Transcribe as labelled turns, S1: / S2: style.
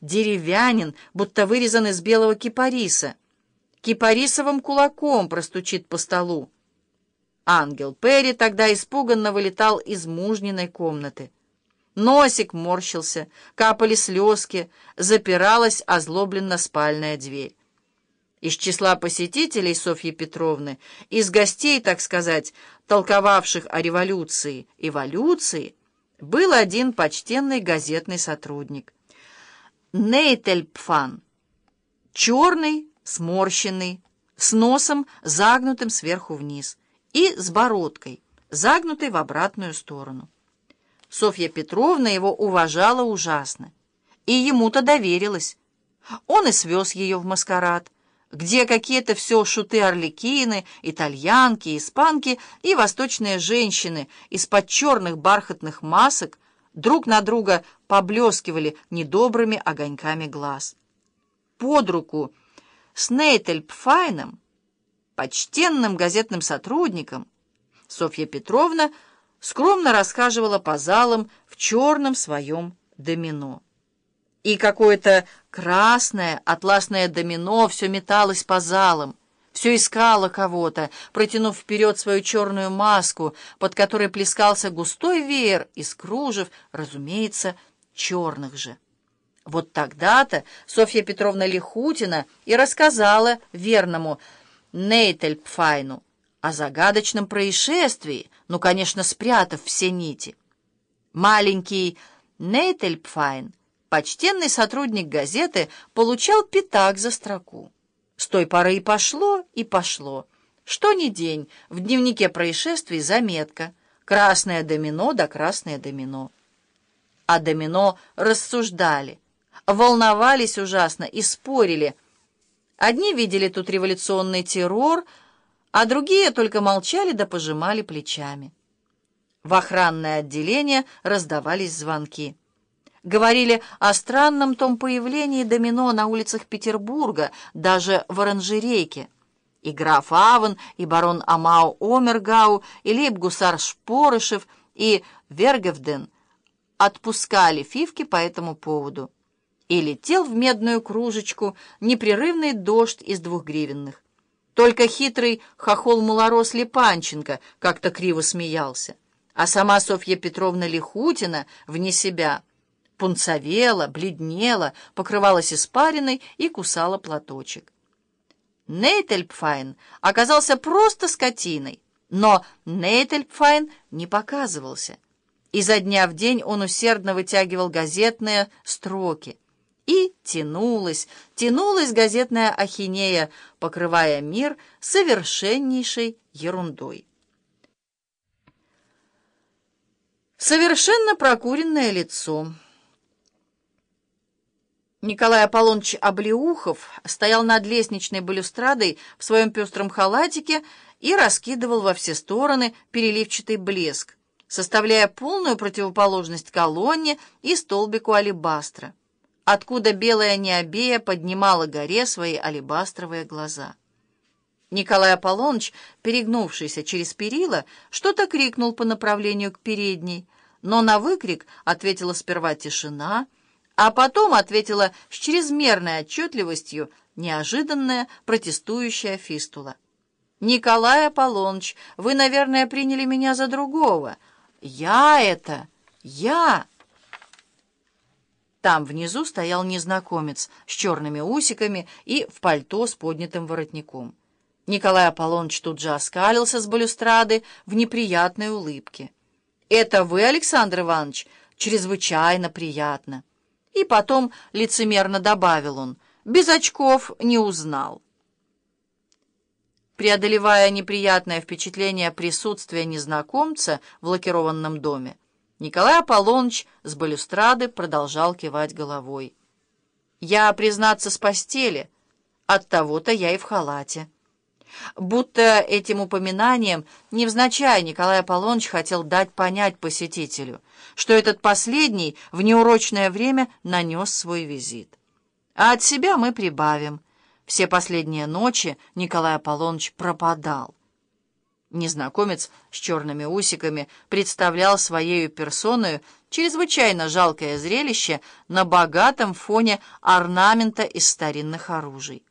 S1: деревянен, будто вырезан из белого кипариса. Кипарисовым кулаком простучит по столу. Ангел Перри тогда испуганно вылетал из мужниной комнаты. Носик морщился, капали слезки, запиралась озлобленно спальная дверь. Из числа посетителей Софьи Петровны, из гостей, так сказать, толковавших о революции, эволюции, был один почтенный газетный сотрудник. Нейтельпфан, черный, сморщенный, с носом, загнутым сверху вниз, и с бородкой, загнутой в обратную сторону. Софья Петровна его уважала ужасно, и ему-то доверилась. Он и свез ее в маскарад, где какие-то все шуты-орликины, итальянки, испанки и восточные женщины из-под черных бархатных масок друг на друга поблескивали недобрыми огоньками глаз. Под руку с Нейтельпфайном, почтенным газетным сотрудником, Софья Петровна скромно расхаживала по залам в черном своем домино. И какое-то красное атласное домино все металось по залам, все искало кого-то, протянув вперед свою черную маску, под которой плескался густой веер из кружев, разумеется, черных же. Вот тогда-то Софья Петровна Лихутина и рассказала верному Нейтельпфайну о загадочном происшествии, ну, конечно, спрятав все нити. Маленький Нейтельпфайн, почтенный сотрудник газеты, получал пятак за строку. С той поры и пошло, и пошло. Что ни день, в дневнике происшествий заметка. Красное домино да красное домино. А домино рассуждали, волновались ужасно и спорили. Одни видели тут революционный террор, а другие только молчали да пожимали плечами. В охранное отделение раздавались звонки. Говорили о странном том появлении домино на улицах Петербурга, даже в оранжерейке. И граф Авен, и барон Амау Омергау, и лейб-гусар Шпорышев, и Вергевден отпускали фивки по этому поводу. И летел в медную кружечку непрерывный дождь из двухгривенных. Только хитрый хохол-малорос Липанченко как-то криво смеялся. А сама Софья Петровна Лихутина, вне себя, пунцовела, бледнела, покрывалась испариной и кусала платочек. Нейтельпфайн оказался просто скотиной, но Нейтельпфайн не показывался. Изо дня в день он усердно вытягивал газетные строки. И тянулась, тянулась газетная ахинея, покрывая мир совершеннейшей ерундой. Совершенно прокуренное лицо — Николай Аполлоныч Облеухов стоял над лестничной балюстрадой в своем пестром халатике и раскидывал во все стороны переливчатый блеск, составляя полную противоположность колонне и столбику алебастра, откуда белая необея поднимала горе свои алебастровые глаза. Николай Аполлоныч, перегнувшийся через перила, что-то крикнул по направлению к передней, но на выкрик ответила сперва тишина — а потом ответила с чрезмерной отчетливостью неожиданная протестующая фистула. «Николай Аполлоныч, вы, наверное, приняли меня за другого. Я это... Я...» Там внизу стоял незнакомец с черными усиками и в пальто с поднятым воротником. Николай Аполлоныч тут же оскалился с балюстрады в неприятной улыбке. «Это вы, Александр Иванович? Чрезвычайно приятно!» И потом лицемерно добавил он, без очков не узнал. Преодолевая неприятное впечатление присутствия незнакомца в лакированном доме, Николай Аполлоныч с балюстрады продолжал кивать головой. «Я, признаться, с постели. От того-то я и в халате». Будто этим упоминанием невзначай Николай Аполлоныч хотел дать понять посетителю, что этот последний в неурочное время нанес свой визит. А от себя мы прибавим. Все последние ночи Николай Аполлоныч пропадал. Незнакомец с черными усиками представлял своею персоною Чрезвычайно жалкое зрелище на богатом фоне орнамента из старинных оружий.